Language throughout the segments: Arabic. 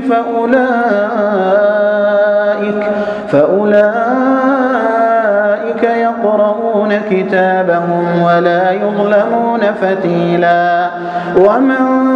فأولئك فأولئك يقرؤون كتابهم ولا يظلمون فتيلا. ومن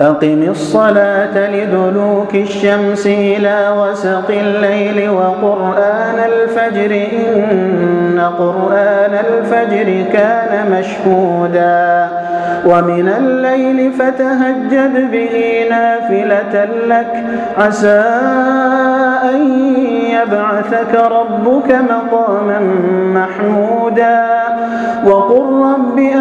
أقم الصلاة لدلوك الشمس إلى وسق الليل وقرآن الفجر إن قرآن الفجر كان مشهودا. ومن الليل فتهجد به نافلة لك. عسى أن يبعثك ربك مقاما محمودا. وقل رب